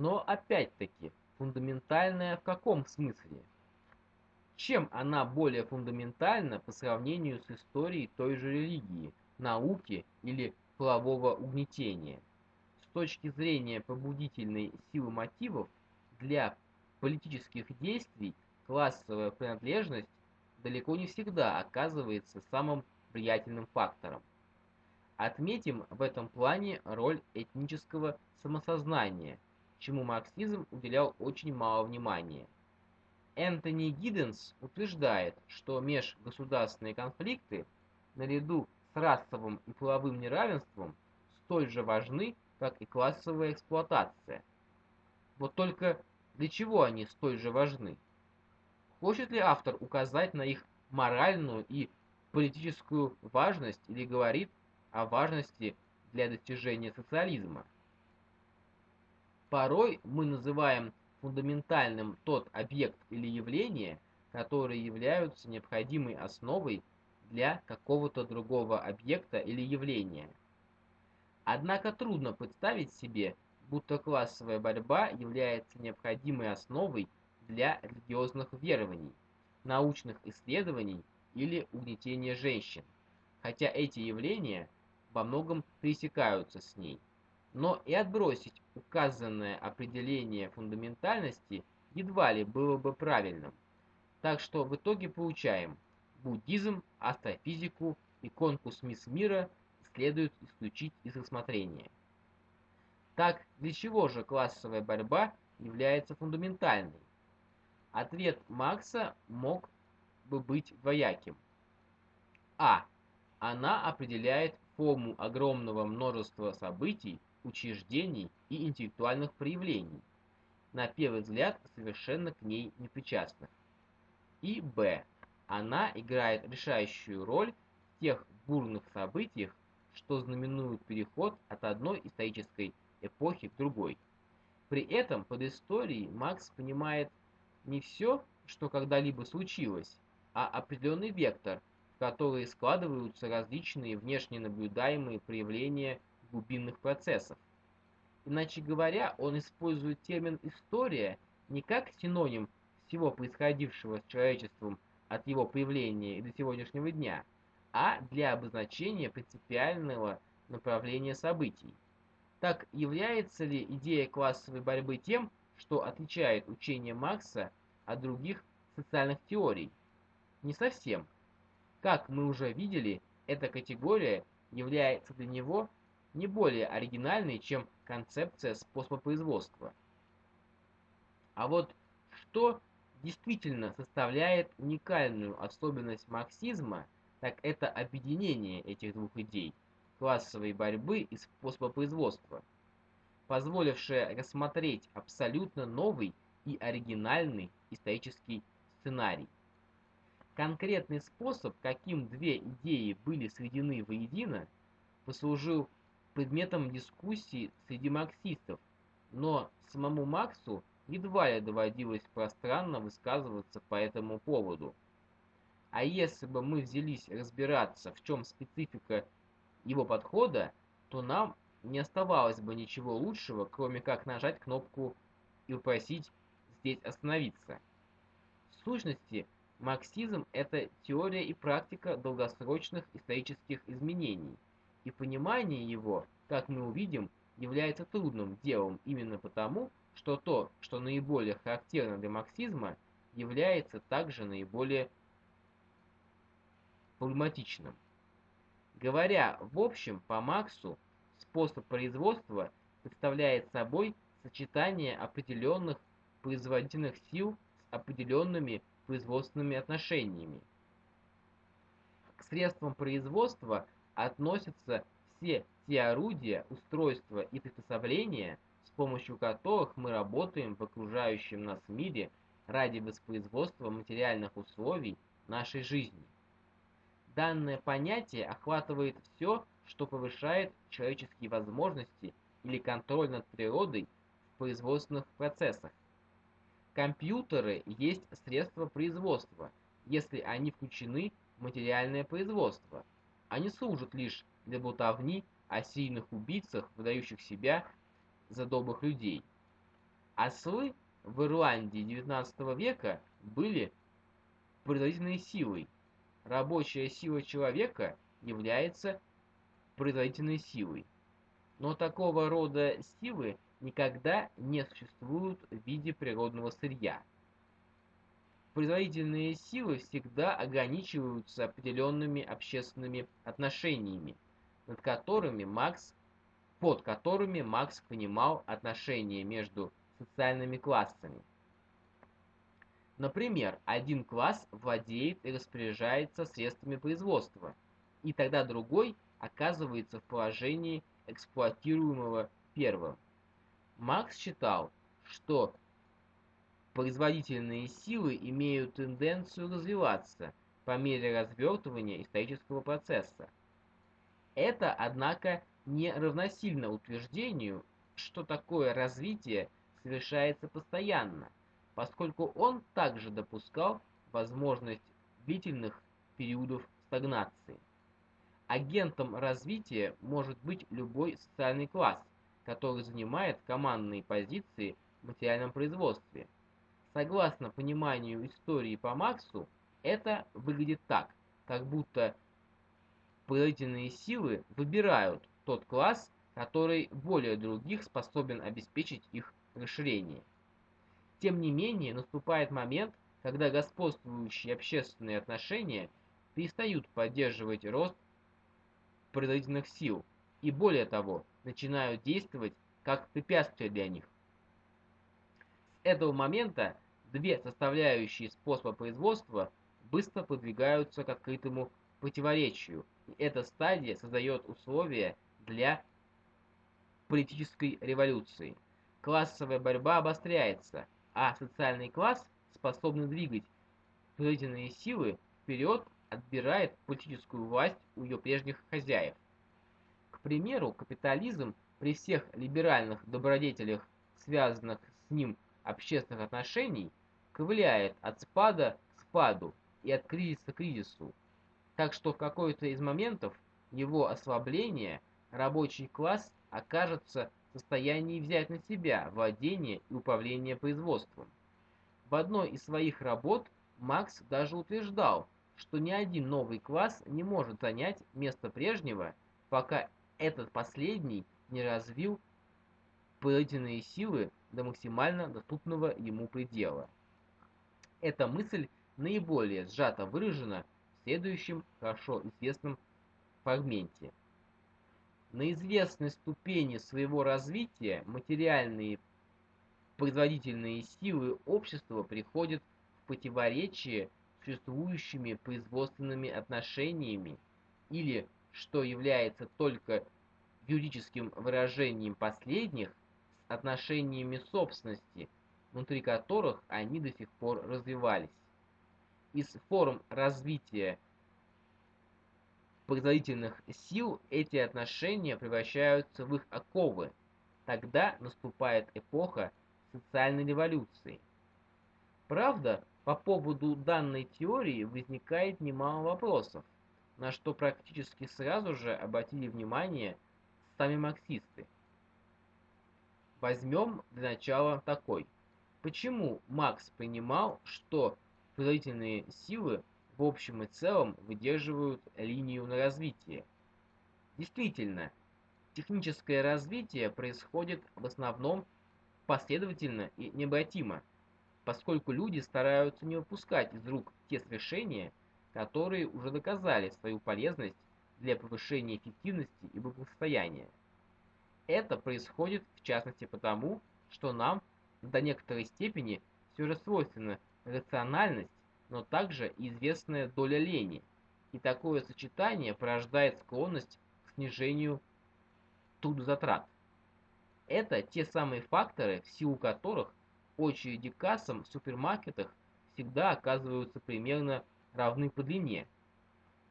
Но опять-таки, фундаментальная в каком смысле? Чем она более фундаментальна по сравнению с историей той же религии, науки или полового угнетения? С точки зрения побудительной силы мотивов, для политических действий классовая принадлежность далеко не всегда оказывается самым влиятельным фактором. Отметим в этом плане роль этнического самосознания, чему марксизм уделял очень мало внимания. Энтони Гидденс утверждает, что межгосударственные конфликты, наряду с расовым и половым неравенством, столь же важны, как и классовая эксплуатация. Вот только для чего они столь же важны? Хочет ли автор указать на их моральную и политическую важность или говорит о важности для достижения социализма? Порой мы называем фундаментальным тот объект или явление, которые являются необходимой основой для какого-то другого объекта или явления. Однако трудно представить себе, будто классовая борьба является необходимой основой для религиозных верований, научных исследований или угнетения женщин, хотя эти явления во многом пересекаются с ней. Но и отбросить указанное определение фундаментальности едва ли было бы правильным. Так что в итоге получаем буддизм, астрофизику и конкурс мисс мира следует исключить из рассмотрения. Так, для чего же классовая борьба является фундаментальной? Ответ Макса мог бы быть двояким. А. Она определяет форму огромного множества событий, учреждений и интеллектуальных проявлений, на первый взгляд совершенно к ней не причастных. И Б. Она играет решающую роль в тех бурных событиях, что знаменуют переход от одной исторической эпохи к другой. При этом под историей Макс понимает не все, что когда-либо случилось, а определенный вектор, в который складываются различные внешне наблюдаемые проявления глубинных процессов. Иначе говоря, он использует термин «история» не как синоним всего происходившего с человечеством от его появления до сегодняшнего дня, а для обозначения принципиального направления событий. Так является ли идея классовой борьбы тем, что отличает учение Маркса от других социальных теорий? Не совсем. Как мы уже видели, эта категория является для него не более оригинальной, чем концепция способа производства. А вот что действительно составляет уникальную особенность марксизма, так это объединение этих двух идей – классовой борьбы и способа производства – позволившая рассмотреть абсолютно новый и оригинальный исторический сценарий. Конкретный способ, каким две идеи были сведены воедино, послужил предметом дискуссии среди марксистов, но самому Марксу едва ли доводилось пространно высказываться по этому поводу. А если бы мы взялись разбираться, в чем специфика его подхода, то нам не оставалось бы ничего лучшего, кроме как нажать кнопку и попросить здесь остановиться. В сущности, марксизм – это теория и практика долгосрочных исторических изменений, и понимание его, как мы увидим, является трудным делом именно потому, что то, что наиболее характерно для марксизма, является также наиболее проблематичным. Говоря в общем, по Марксу, способ производства представляет собой сочетание определенных производительных сил с определенными производственными отношениями. К средствам производства относятся все те орудия, устройства и приспособления, с помощью которых мы работаем в окружающем нас мире ради воспроизводства материальных условий нашей жизни. Данное понятие охватывает все, что повышает человеческие возможности или контроль над природой в производственных процессах. Компьютеры есть средства производства, если они включены в материальное производство. Они служат лишь для болтовни о сильных убийцах, выдающих себя за добрых людей. Ослы в Ирландии XIX века были производительной силой. Рабочая сила человека является производительной силой. Но такого рода силы никогда не существуют в виде природного сырья. Производительные силы всегда ограничиваются определенными общественными отношениями, над которыми Макс, под которыми Макс понимал отношения между социальными классами. Например, один класс владеет и распоряжается средствами производства, и тогда другой оказывается в положении эксплуатируемого первым. Макс считал, что производительные силы имеют тенденцию развиваться по мере развертывания исторического процесса. Это, однако, не равносильно утверждению, что такое развитие совершается постоянно, поскольку он также допускал возможность длительных периодов стагнации. Агентом развития может быть любой социальный класс, который занимает командные позиции в материальном производстве – Согласно пониманию истории по Максу, это выглядит так, как будто производительные силы выбирают тот класс, который более других способен обеспечить их расширение. Тем не менее, наступает момент, когда господствующие общественные отношения перестают поддерживать рост производительных сил и, более того, начинают действовать как препятствие для них этого момента две составляющие способа производства быстро подвигаются к открытому противоречию, и эта стадия создает условия для политической революции. Классовая борьба обостряется, а социальный класс, способный двигать производительные силы вперед, отбирает политическую власть у ее прежних хозяев. К примеру, капитализм при всех либеральных добродетелях, связанных с ним общественных отношений ковыляет от спада к спаду и от кризиса к кризису. Так что в какой-то из моментов его ослабления рабочий класс окажется в состоянии взять на себя владение и управление производством. В одной из своих работ Макс даже утверждал, что ни один новый класс не может занять место прежнего, пока этот последний не развил производительные силы до максимально доступного ему предела. Эта мысль наиболее сжато выражена в следующем хорошо известном фрагменте. На известной ступени своего развития материальные производительные силы общества приходят в противоречие с существующими производственными отношениями или, что является только юридическим выражением последних, отношениями собственности, внутри которых они до сих пор развивались. Из форм развития производительных сил эти отношения превращаются в их оковы. Тогда наступает эпоха социальной революции. Правда, по поводу данной теории возникает немало вопросов, на что практически сразу же обратили внимание сами марксисты. Возьмем для начала такой. Почему Макс понимал, что производительные силы в общем и целом выдерживают линию на развитие? Действительно, техническое развитие происходит в основном последовательно и необратимо, поскольку люди стараются не выпускать из рук те свершения, которые уже доказали свою полезность для повышения эффективности и благосостояния. Это происходит в частности потому, что нам до некоторой степени все же свойственна рациональность, но также известная доля лени, и такое сочетание порождает склонность к снижению трудозатрат. Это те самые факторы, в силу которых очереди кассам в супермаркетах всегда оказываются примерно равны по длине.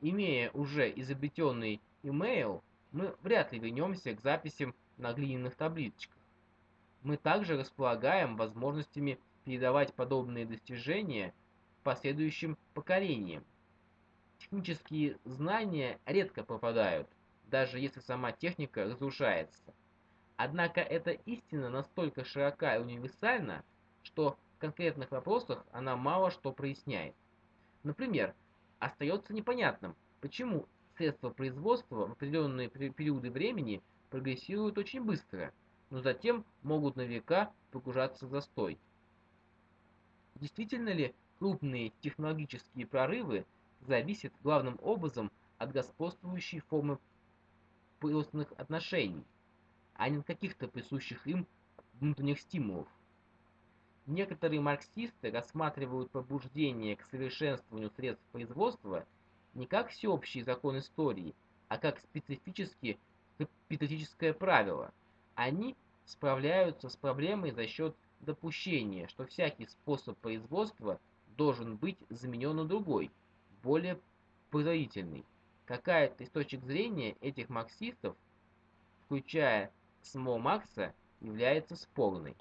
Имея уже изобретенный email, мы вряд ли вернемся к записям на глиняных табличках. Мы также располагаем возможностями передавать подобные достижения последующим поколениям. Технические знания редко пропадают, даже если сама техника разрушается. Однако эта истина настолько широка и универсальна, что в конкретных вопросах она мало что проясняет. Например, остается непонятным, почему средства производства в определенные периоды времени прогрессируют очень быстро, но затем могут на века погружаться в застой. Действительно ли крупные технологические прорывы зависят главным образом от господствующей формы производственных отношений, а не от каких-то присущих им внутренних стимулов? Некоторые марксисты рассматривают побуждение к совершенствованию средств производства не как всеобщий закон истории, а как специфически капиталистическое правило. Они справляются с проблемой за счет допущения, что всякий способ производства должен быть заменен на другой, более производительный. Какая-то из точек зрения этих марксистов, включая самого Маркса, является спорной.